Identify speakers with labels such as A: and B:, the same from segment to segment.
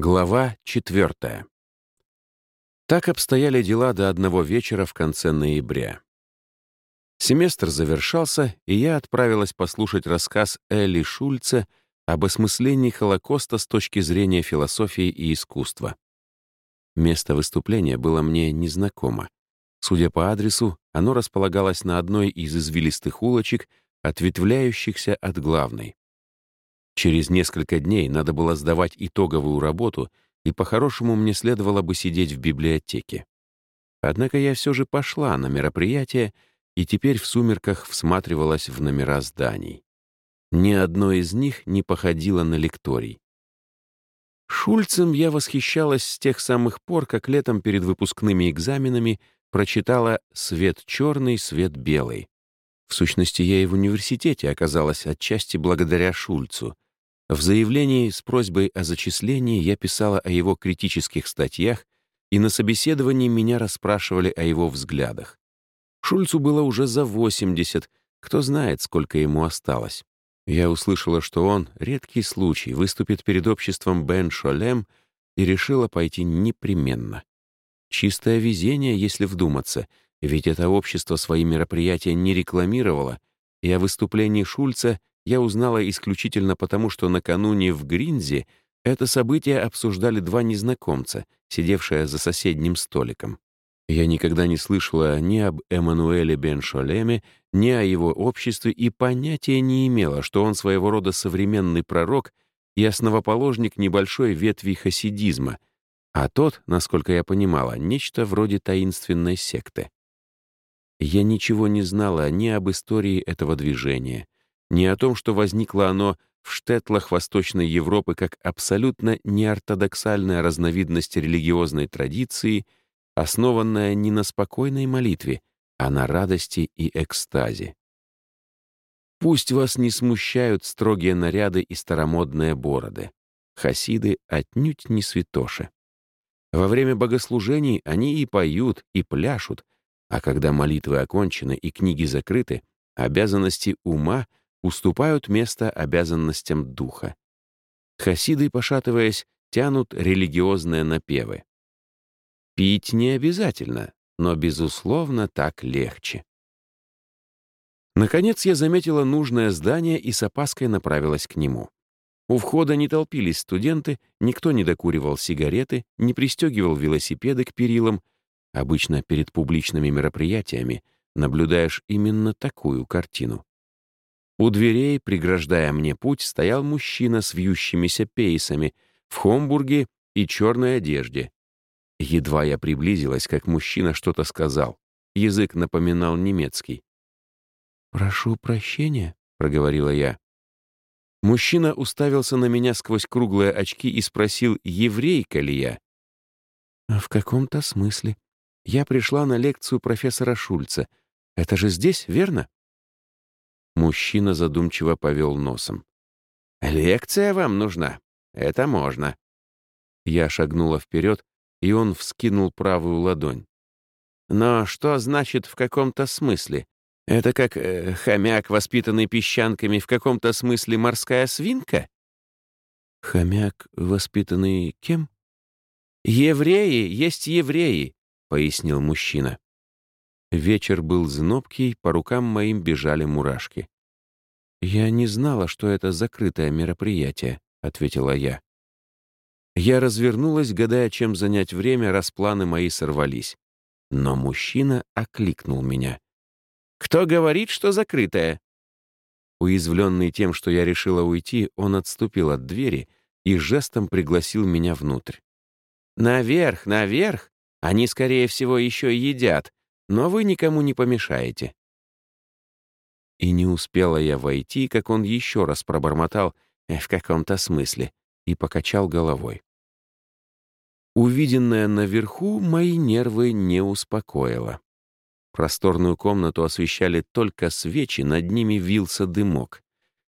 A: Глава четвертая. Так обстояли дела до одного вечера в конце ноября. Семестр завершался, и я отправилась послушать рассказ Элли Шульце об осмыслении Холокоста с точки зрения философии и искусства. Место выступления было мне незнакомо. Судя по адресу, оно располагалось на одной из извилистых улочек, ответвляющихся от главной. Через несколько дней надо было сдавать итоговую работу, и по-хорошему мне следовало бы сидеть в библиотеке. Однако я все же пошла на мероприятие и теперь в сумерках всматривалась в номера зданий. Ни одно из них не походило на лекторий. Шульцем я восхищалась с тех самых пор, как летом перед выпускными экзаменами прочитала «Свет черный, свет белый». В сущности, я и в университете оказалась отчасти благодаря Шульцу — в заявлении с просьбой о зачислении я писала о его критических статьях, и на собеседовании меня расспрашивали о его взглядах. Шульцу было уже за 80, кто знает, сколько ему осталось. Я услышала, что он, редкий случай, выступит перед обществом Бен Шолем и решила пойти непременно. Чистое везение, если вдуматься, ведь это общество свои мероприятия не рекламировало, и о выступлении Шульца я узнала исключительно потому, что накануне в Гринзе это событие обсуждали два незнакомца, сидевшие за соседним столиком. Я никогда не слышала ни об Эммануэле бен Шолеме, ни о его обществе и понятия не имела, что он своего рода современный пророк и основоположник небольшой ветви хасидизма, а тот, насколько я понимала, нечто вроде таинственной секты. Я ничего не знала ни об истории этого движения, ни о том, что возникло оно в штетлах Восточной Европы как абсолютно неортодоксальная разновидность религиозной традиции, основанная не на спокойной молитве, а на радости и экстазе. Пусть вас не смущают строгие наряды и старомодные бороды. Хасиды отнюдь не святоши. Во время богослужений они и поют, и пляшут, а когда молитвы окончены и книги закрыты, обязанности ума уступают место обязанностям духа. Хасиды, пошатываясь, тянут религиозные напевы. Пить не обязательно, но, безусловно, так легче. Наконец я заметила нужное здание и с опаской направилась к нему. У входа не толпились студенты, никто не докуривал сигареты, не пристегивал велосипеды к перилам. Обычно перед публичными мероприятиями наблюдаешь именно такую картину. У дверей, преграждая мне путь, стоял мужчина с вьющимися пейсами, в хомбурге и черной одежде. Едва я приблизилась, как мужчина что-то сказал. Язык напоминал немецкий. «Прошу прощения», — проговорила я. Мужчина уставился на меня сквозь круглые очки и спросил, еврейка ли я. «В каком-то смысле. Я пришла на лекцию профессора Шульца. Это же здесь, верно?» Мужчина задумчиво повел носом. «Лекция вам нужна? Это можно». Я шагнула вперед, и он вскинул правую ладонь. «Но что значит в каком-то смысле? Это как э, хомяк, воспитанный песчанками, в каком-то смысле морская свинка?» «Хомяк, воспитанный кем?» «Евреи есть евреи», — пояснил мужчина. Вечер был знобкий, по рукам моим бежали мурашки. «Я не знала, что это закрытое мероприятие», — ответила я. Я развернулась, гадая, чем занять время, раз планы мои сорвались. Но мужчина окликнул меня. «Кто говорит, что закрытое?» Уязвленный тем, что я решила уйти, он отступил от двери и жестом пригласил меня внутрь. «Наверх, наверх! Они, скорее всего, еще едят, но вы никому не помешаете». И не успела я войти, как он еще раз пробормотал «в каком-то смысле» и покачал головой. Увиденное наверху мои нервы не успокоило. Просторную комнату освещали только свечи, над ними вился дымок.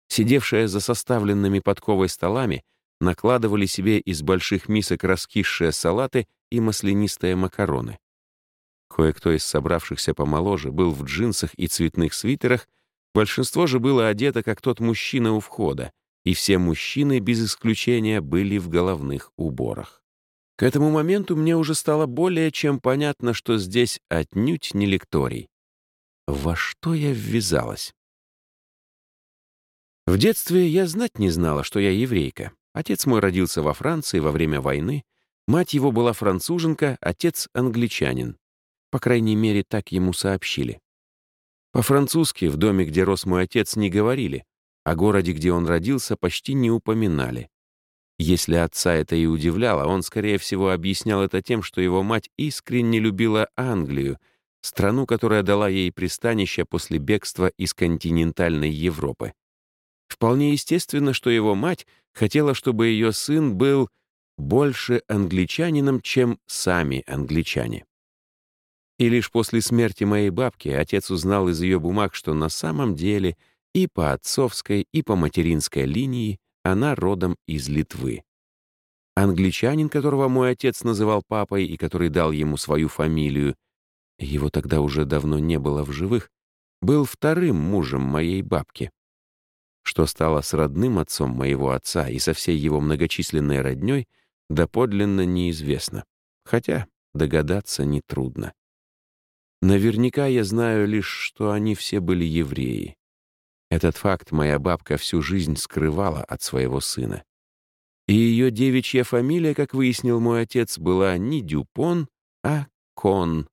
A: Сидевшие за составленными подковой столами накладывали себе из больших мисок раскисшие салаты и маслянистые макароны. Кое-кто из собравшихся помоложе был в джинсах и цветных свитерах, большинство же было одето, как тот мужчина у входа, и все мужчины без исключения были в головных уборах. К этому моменту мне уже стало более чем понятно, что здесь отнюдь не лекторий. Во что я ввязалась? В детстве я знать не знала, что я еврейка. Отец мой родился во Франции во время войны, мать его была француженка, отец — англичанин. По крайней мере, так ему сообщили. По-французски в доме, где рос мой отец, не говорили, о городе, где он родился, почти не упоминали. Если отца это и удивляло, он, скорее всего, объяснял это тем, что его мать искренне любила Англию, страну, которая дала ей пристанище после бегства из континентальной Европы. Вполне естественно, что его мать хотела, чтобы ее сын был больше англичанином, чем сами англичане. И лишь после смерти моей бабки отец узнал из ее бумаг, что на самом деле и по отцовской, и по материнской линии она родом из Литвы. Англичанин, которого мой отец называл папой и который дал ему свою фамилию, его тогда уже давно не было в живых, был вторым мужем моей бабки. Что стало с родным отцом моего отца и со всей его многочисленной роднёй, доподлинно неизвестно, хотя догадаться нетрудно. Наверняка я знаю лишь, что они все были евреи. Этот факт моя бабка всю жизнь скрывала от своего сына. И ее девичья фамилия, как выяснил мой отец, была не Дюпон, а Кон.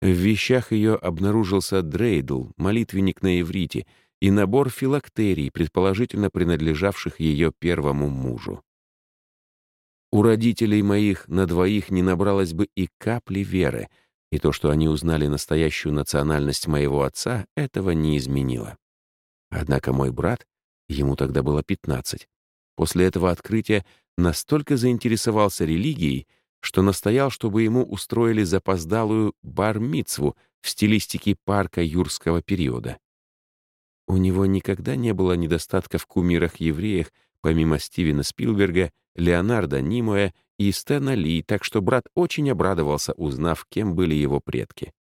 A: В вещах ее обнаружился дрейдл, молитвенник на иврите, и набор филактерий, предположительно принадлежавших ее первому мужу. У родителей моих на двоих не набралось бы и капли веры — и то, что они узнали настоящую национальность моего отца, этого не изменило. Однако мой брат, ему тогда было 15, после этого открытия настолько заинтересовался религией, что настоял, чтобы ему устроили запоздалую бар-мицву в стилистике парка юрского периода. У него никогда не было недостатка в кумирах-евреях, помимо Стивена Спилберга, Леонардо Нимоя и Стэна Ли, так что брат очень обрадовался, узнав, кем были его предки.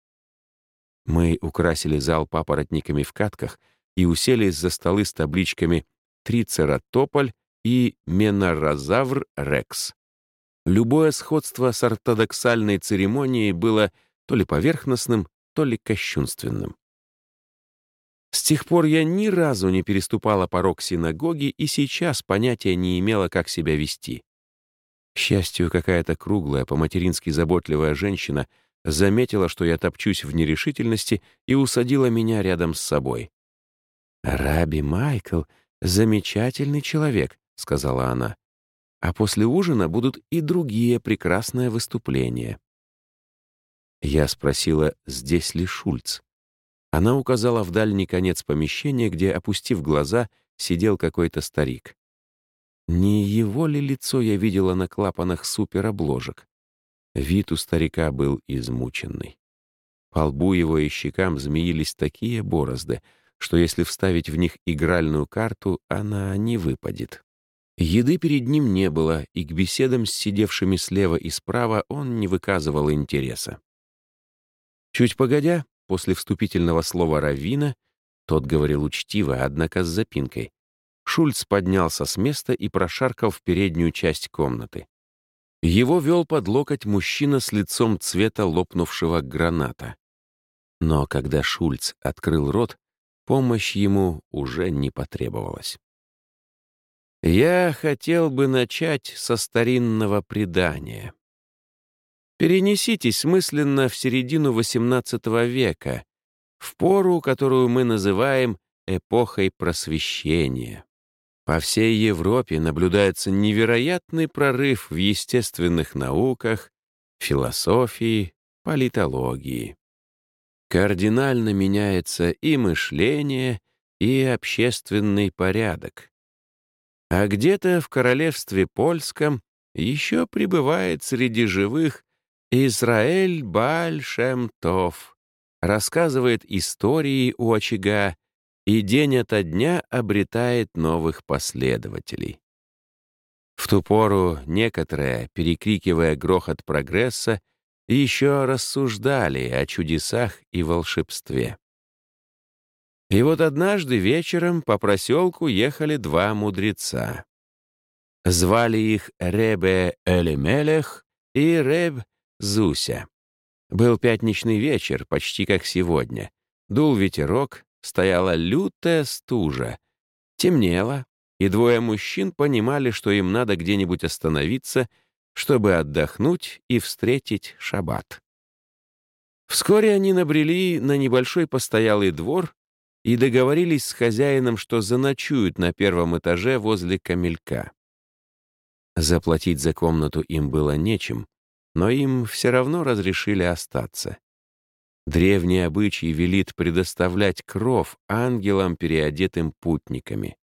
A: Мы украсили зал папоротниками в катках и уселись за столы с табличками «Трицератополь» и «Менорозавр Рекс». Любое сходство с ортодоксальной церемонией было то ли поверхностным, то ли кощунственным. С тех пор я ни разу не переступала порог синагоги и сейчас понятия не имела, как себя вести. К счастью, какая-то круглая, по-матерински заботливая женщина заметила, что я топчусь в нерешительности и усадила меня рядом с собой. «Раби Майкл — замечательный человек», — сказала она. «А после ужина будут и другие прекрасные выступления». Я спросила, здесь ли Шульц. Она указала в дальний конец помещения, где, опустив глаза, сидел какой-то старик. Не его ли лицо я видела на клапанах суперобложек? Вид у старика был измученный. По лбу его и щекам змеились такие борозды, что если вставить в них игральную карту, она не выпадет. Еды перед ним не было, и к беседам с сидевшими слева и справа он не выказывал интереса. Чуть погодя, после вступительного слова Равина, тот говорил учтиво, однако с запинкой, Шульц поднялся с места и прошаркал в переднюю часть комнаты. Его вел под локоть мужчина с лицом цвета лопнувшего граната. Но когда Шульц открыл рот, помощь ему уже не потребовалась. «Я хотел бы начать со старинного предания. Перенеситесь мысленно в середину XVIII века, в пору, которую мы называем эпохой просвещения. По всей Европе наблюдается невероятный прорыв в естественных науках, философии, политологии. Кардинально меняется и мышление, и общественный порядок. А где-то в королевстве польском еще пребывает среди живых Израиль Бальшемтов, рассказывает истории у очага и день ото дня обретает новых последователей. В ту пору некоторые, перекрикивая грохот прогресса, еще рассуждали о чудесах и волшебстве. И вот однажды вечером по проселку ехали два мудреца. Звали их Ребе Элемелех и Реб Зуся. Был пятничный вечер, почти как сегодня. Дул ветерок, стояла лютая стужа. Темнело, и двое мужчин понимали, что им надо где-нибудь остановиться, чтобы отдохнуть и встретить шаббат. Вскоре они набрели на небольшой постоялый двор и договорились с хозяином, что заночуют на первом этаже возле камелька. Заплатить за комнату им было нечем, но им все равно разрешили остаться. Древний обычай велит предоставлять кров ангелам, переодетым путниками.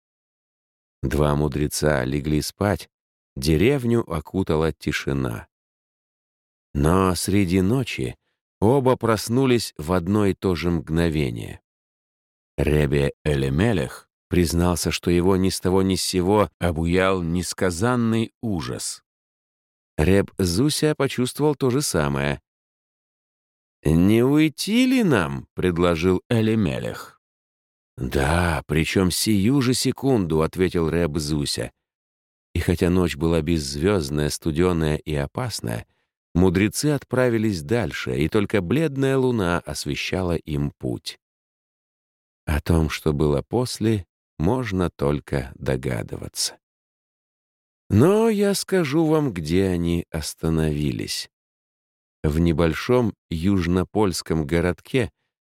A: Два мудреца легли спать, деревню окутала тишина. Но среди ночи оба проснулись в одно и то же мгновение. Ребе Элемелех признался, что его ни с того ни с сего обуял несказанный ужас. Реб Зуся почувствовал то же самое. «Не уйти ли нам?» — предложил Элемелех. «Да, причем сию же секунду», — ответил Рэб Зуся. И хотя ночь была беззвездная, студеная и опасная, мудрецы отправились дальше, и только бледная луна освещала им путь. О том, что было после, можно только догадываться. Но я скажу вам, где они остановились. В небольшом южнопольском городке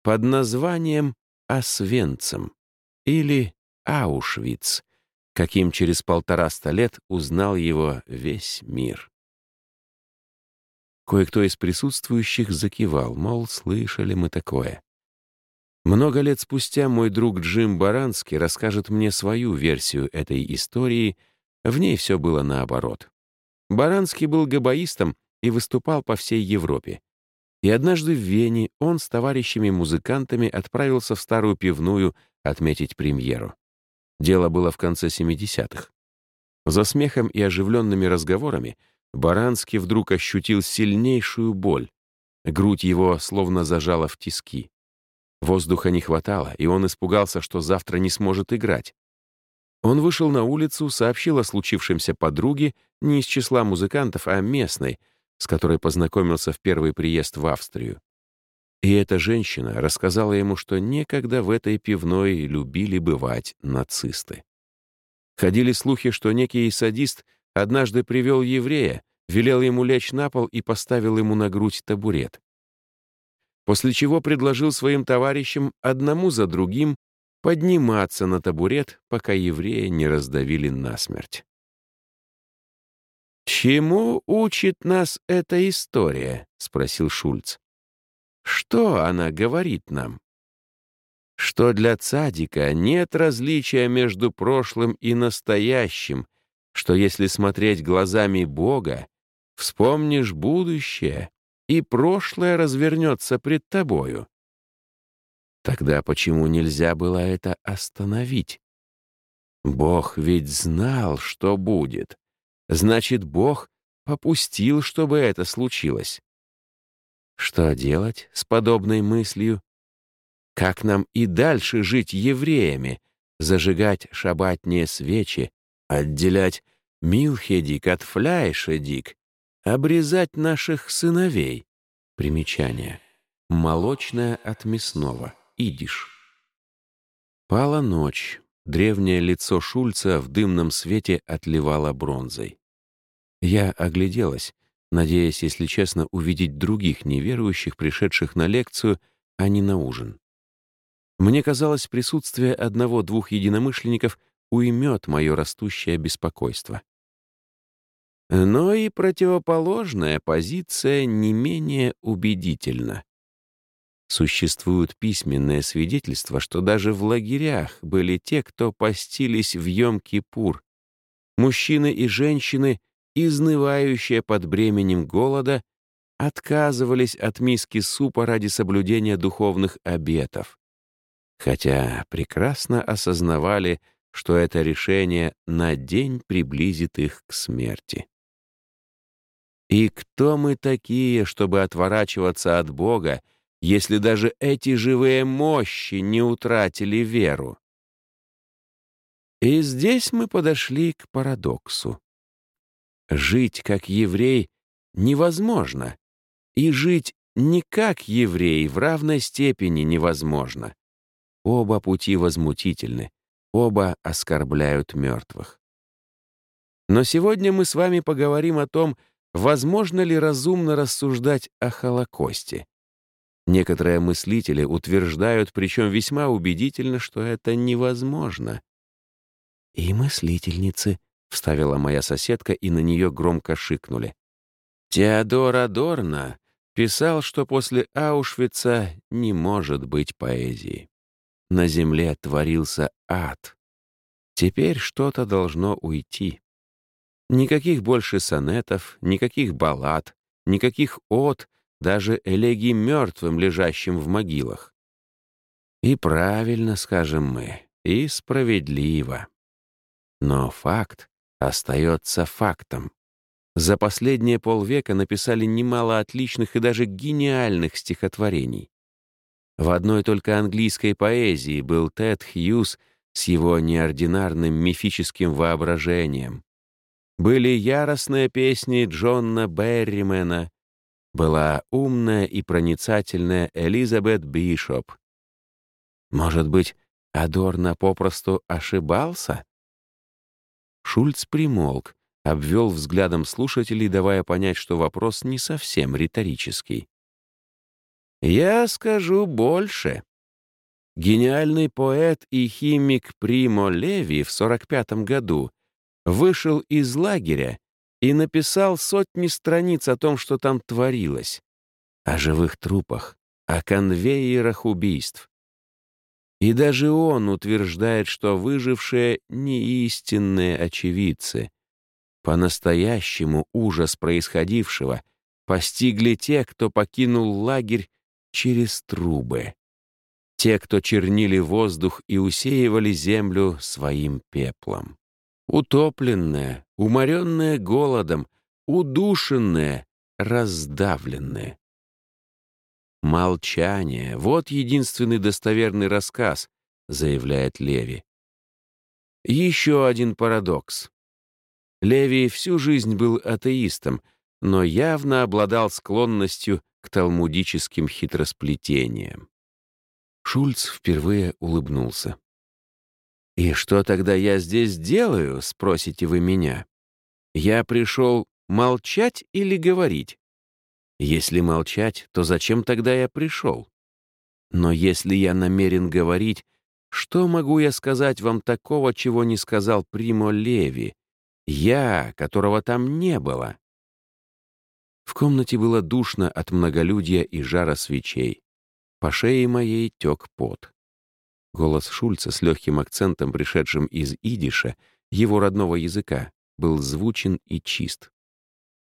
A: под названием Освенцем или Аушвиц, каким через полтораста лет узнал его весь мир. Кое-кто из присутствующих закивал, мол, слышали мы такое. Много лет спустя мой друг Джим Баранский расскажет мне свою версию этой истории, в ней все было наоборот. Баранский был габаистом и выступал по всей Европе. И однажды в Вене он с товарищами-музыкантами отправился в старую пивную отметить премьеру. Дело было в конце 70-х. За смехом и оживленными разговорами Баранский вдруг ощутил сильнейшую боль. Грудь его словно зажала в тиски. Воздуха не хватало, и он испугался, что завтра не сможет играть. Он вышел на улицу, сообщил о случившемся подруге, не из числа музыкантов, а местной, с которой познакомился в первый приезд в Австрию. И эта женщина рассказала ему, что некогда в этой пивной любили бывать нацисты. Ходили слухи, что некий садист однажды привел еврея, велел ему лечь на пол и поставил ему на грудь табурет. После чего предложил своим товарищам одному за другим подниматься на табурет, пока еврея не раздавили насмерть. «Чему учит нас эта история?» — спросил Шульц. «Что она говорит нам?» «Что для цадика нет различия между прошлым и настоящим, что если смотреть глазами Бога, вспомнишь будущее, и прошлое развернется пред тобою». Тогда почему нельзя было это остановить? Бог ведь знал, что будет. Значит, Бог попустил, чтобы это случилось. Что делать с подобной мыслью? Как нам и дальше жить евреями, зажигать шабатние свечи, отделять милхедик от фляйшедик, обрезать наших сыновей? Примечание. Молочное от мясного. Идиш. Пала ночь. Древнее лицо Шульца в дымном свете отливало бронзой. Я огляделась, надеясь, если честно, увидеть других неверующих, пришедших на лекцию, а не на ужин. Мне казалось, присутствие одного-двух единомышленников уймет мое растущее беспокойство. Но и противоположная позиция не менее убедительна. Существуют письменные свидетельства, что даже в лагерях были те, кто постились в Йом-Кипур. Мужчины и женщины, изнывающие под бременем голода, отказывались от миски супа ради соблюдения духовных обетов, хотя прекрасно осознавали, что это решение на день приблизит их к смерти. И кто мы такие, чтобы отворачиваться от Бога если даже эти живые мощи не утратили веру? И здесь мы подошли к парадоксу. Жить как еврей невозможно, и жить не как еврей в равной степени невозможно. Оба пути возмутительны, оба оскорбляют мертвых. Но сегодня мы с вами поговорим о том, возможно ли разумно рассуждать о Холокосте. Некоторые мыслители утверждают, причем весьма убедительно, что это невозможно. «И мыслительницы», — вставила моя соседка, и на нее громко шикнули. Теодор Адорно писал, что после Аушвица не может быть поэзии. На земле творился ад. Теперь что-то должно уйти. Никаких больше сонетов, никаких баллад, никаких от, даже элегий мертвым, лежащим в могилах. И правильно, скажем мы, и справедливо. Но факт остается фактом. За последние полвека написали немало отличных и даже гениальных стихотворений. В одной только английской поэзии был Тед Хьюз с его неординарным мифическим воображением. Были яростные песни Джона Берримена, была умная и проницательная Элизабет Бишоп. Может быть, Адорно попросту ошибался? Шульц примолк, обвел взглядом слушателей, давая понять, что вопрос не совсем риторический. «Я скажу больше. Гениальный поэт и химик Примо Леви в 45 году вышел из лагеря и написал сотни страниц о том, что там творилось, о живых трупах, о конвейерах убийств. И даже он утверждает, что выжившие не истинные очевидцы, по-настоящему ужас происходившего постигли те, кто покинул лагерь через трубы. Те, кто чернили воздух и усеивали землю своим пеплом. Утопленные, уморенные голодом, удушенные, раздавленные. «Молчание — вот единственный достоверный рассказ», — заявляет Леви. Еще один парадокс. Левий всю жизнь был атеистом, но явно обладал склонностью к талмудическим хитросплетениям. Шульц впервые улыбнулся. «И что тогда я здесь делаю?» — спросите вы меня. «Я пришел молчать или говорить? Если молчать, то зачем тогда я пришел? Но если я намерен говорить, что могу я сказать вам такого, чего не сказал Примо Леви, я, которого там не было. В комнате было душно от многолюдья и жара свечей. По шее моей тек пот. Голос Шульца с легким акцентом, пришедшим из идиша, его родного языка, был звучен и чист.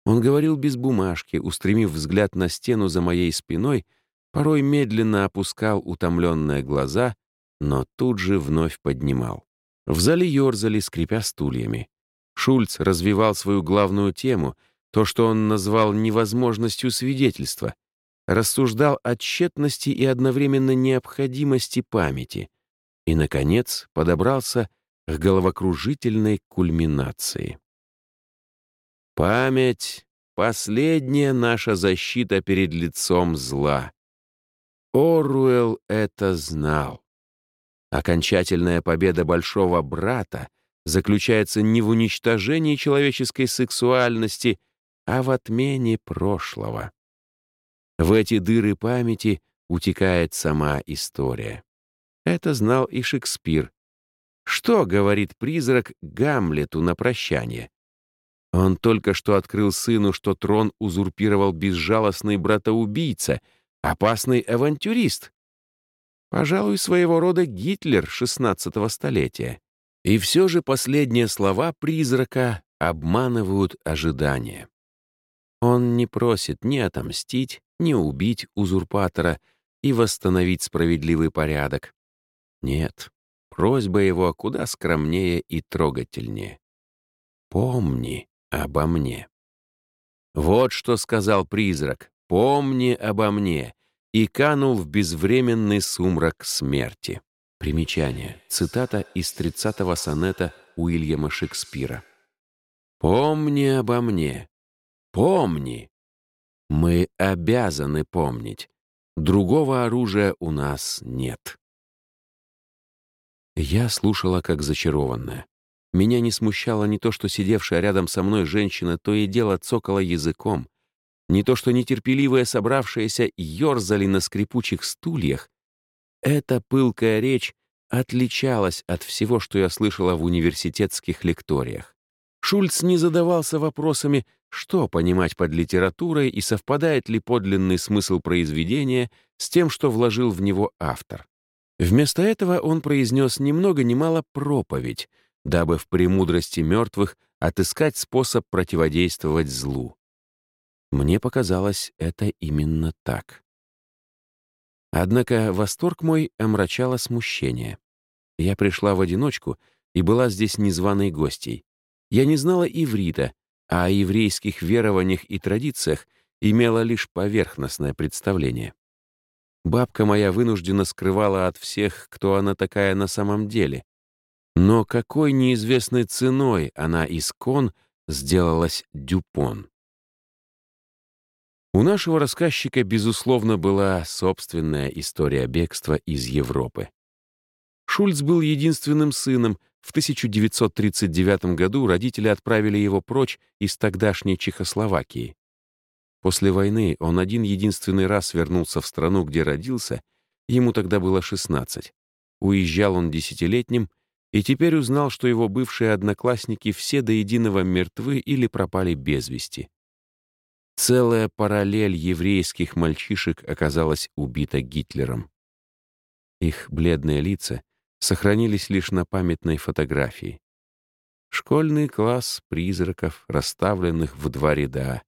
A: Он говорил без бумажки, устремив взгляд на стену за моей спиной, порой медленно опускал утомленные глаза, но тут же вновь поднимал. В зале ерзали, скрипя стульями. Шульц развивал свою главную тему, то, что он назвал невозможностью свидетельства, рассуждал о тщетности и одновременно необходимости памяти и, наконец, подобрался к головокружительной кульминации. Память — последняя наша защита перед лицом зла. Оруэлл это знал. Окончательная победа Большого Брата заключается не в уничтожении человеческой сексуальности, а в отмене прошлого. В эти дыры памяти утекает сама история. Это знал и Шекспир. Что говорит призрак Гамлету на прощание? Он только что открыл сыну, что трон узурпировал безжалостный братоубийца, опасный авантюрист. Пожалуй, своего рода Гитлер XVI столетия. И все же последние слова призрака обманывают ожидания. Он не просит ни отомстить, ни убить узурпатора и восстановить справедливый порядок. Нет, просьба его куда скромнее и трогательнее. «Помни обо мне». Вот что сказал призрак. «Помни обо мне, и канул в безвременный сумрак смерти. Примечание. Цитата из 30-го сонета Уильяма Шекспира. «Помни обо мне. Помни. Мы обязаны помнить. Другого оружия у нас нет». Я слушала как зачарованная. Меня не смущало не то, что сидевшая рядом со мной женщина то и дело цокала языком, не то, что нетерпеливые собравшиеся ерзали на скрипучих стульях. Эта пылкая речь отличалась от всего, что я слышала в университетских лекториях. Шульц не задавался вопросами, что понимать под литературой и совпадает ли подлинный смысл произведения с тем, что вложил в него автор. Вместо этого он произнес ни много мало проповедь, дабы в премудрости мертвых отыскать способ противодействовать злу. Мне показалось, это именно так. Однако восторг мой омрачало смущение. Я пришла в одиночку и была здесь незваной гостьей. Я не знала иврита, а о еврейских верованиях и традициях имела лишь поверхностное представление. Бабка моя вынуждена скрывала от всех, кто она такая на самом деле. Но какой неизвестной ценой она искон сделалась Дюпон. У нашего рассказчика, безусловно, была собственная история бегства из Европы. Шульц был единственным сыном. В 1939 году родители отправили его прочь из тогдашней Чехословакии. После войны он один единственный раз вернулся в страну, где родился, ему тогда было 16. Уезжал он десятилетним и теперь узнал, что его бывшие одноклассники все до единого мертвы или пропали без вести. Целая параллель еврейских мальчишек оказалась убита Гитлером. Их бледные лица сохранились лишь на памятной фотографии. Школьный класс призраков, расставленных в два ряда,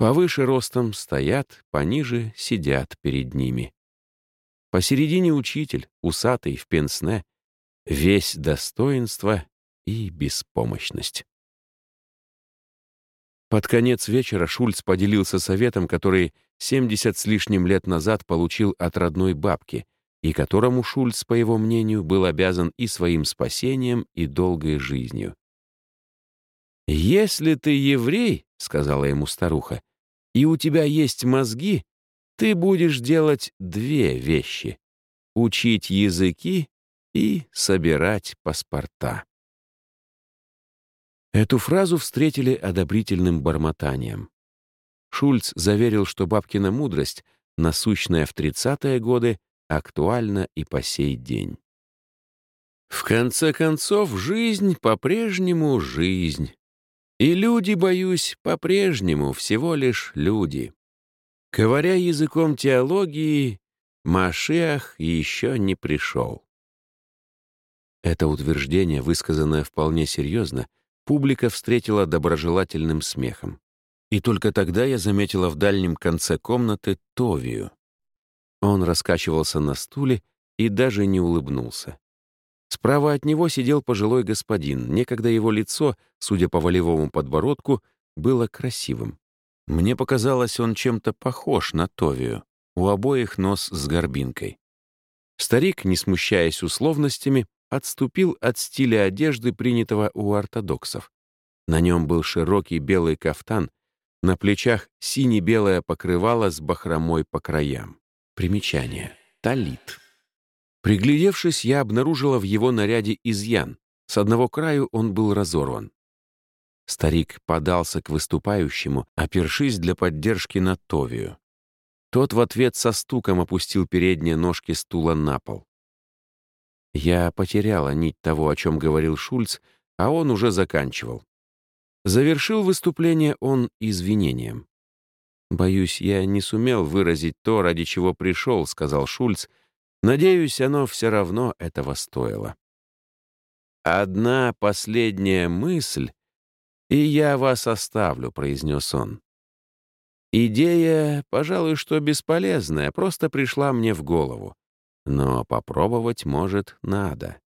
A: Повыше ростом стоят, пониже сидят перед ними. Посередине учитель, усатый, в пенсне, весь достоинство и беспомощность. Под конец вечера Шульц поделился советом, который 70 с лишним лет назад получил от родной бабки, и которому Шульц, по его мнению, был обязан и своим спасением, и долгой жизнью. «Если ты еврей, — сказала ему старуха, и у тебя есть мозги, ты будешь делать две вещи — учить языки и собирать паспорта. Эту фразу встретили одобрительным бормотанием. Шульц заверил, что бабкина мудрость, насущная в 30-е годы, актуальна и по сей день. В конце концов, жизнь по-прежнему жизнь. И люди, боюсь, по-прежнему всего лишь люди. Говоря языком теологии, Машиах еще не пришел. Это утверждение, высказанное вполне серьезно, публика встретила доброжелательным смехом. И только тогда я заметила в дальнем конце комнаты Товию. Он раскачивался на стуле и даже не улыбнулся. Справа от него сидел пожилой господин. Некогда его лицо, судя по волевому подбородку, было красивым. Мне показалось, он чем-то похож на Товию. У обоих нос с горбинкой. Старик, не смущаясь условностями, отступил от стиля одежды, принятого у ортодоксов. На нем был широкий белый кафтан, на плечах сине-белое покрывало с бахромой по краям. Примечание. Талит. Приглядевшись, я обнаружила в его наряде изъян. С одного краю он был разорван. Старик подался к выступающему, опершись для поддержки на Товию. Тот в ответ со стуком опустил передние ножки стула на пол. Я потеряла нить того, о чем говорил Шульц, а он уже заканчивал. Завершил выступление он извинением. «Боюсь, я не сумел выразить то, ради чего пришел», — сказал Шульц, Надеюсь, оно все равно этого стоило. «Одна последняя мысль, и я вас оставлю», — произнес он. «Идея, пожалуй, что бесполезная, просто пришла мне в голову. Но попробовать, может, надо.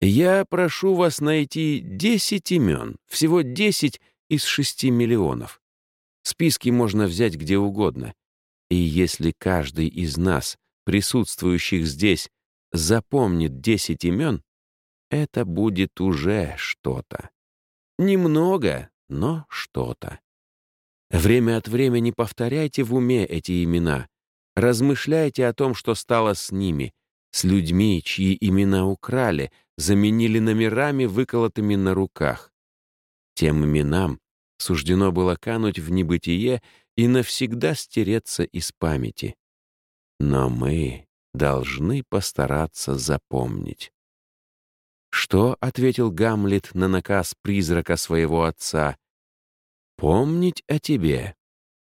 A: Я прошу вас найти десять имен, всего десять из шести миллионов. Списки можно взять где угодно. И если каждый из нас, присутствующих здесь, запомнит десять имен, это будет уже что-то. Немного, но что-то. Время от времени повторяйте в уме эти имена, размышляйте о том, что стало с ними, с людьми, чьи имена украли, заменили номерами, выколотыми на руках. Тем именам суждено было кануть в небытие и навсегда стереться из памяти. Но мы должны постараться запомнить. «Что?» — ответил Гамлет на наказ призрака своего отца. «Помнить о тебе.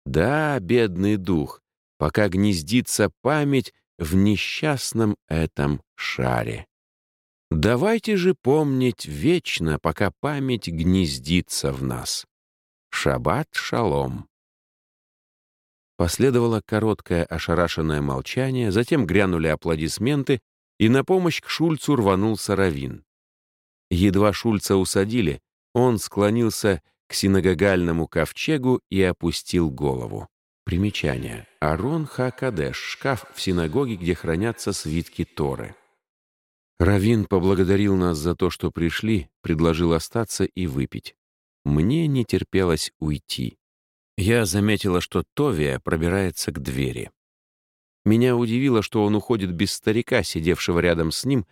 A: Да, бедный дух, пока гнездится память в несчастном этом шаре. Давайте же помнить вечно, пока память гнездится в нас. Шаббат шалом. Последовало короткое ошарашенное молчание, затем грянули аплодисменты, и на помощь к Шульцу рванулся Равин. Едва Шульца усадили, он склонился к синагогальному ковчегу и опустил голову. Примечание. Арон Хакадеш, шкаф в синагоге, где хранятся свитки Торы. Равин поблагодарил нас за то, что пришли, предложил остаться и выпить. Мне не терпелось уйти. Я заметила, что Товия пробирается к двери. Меня удивило, что он уходит без старика, сидевшего рядом с ним,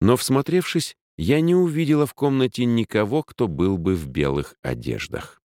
A: но, всмотревшись, я не увидела в комнате никого, кто был бы в белых одеждах.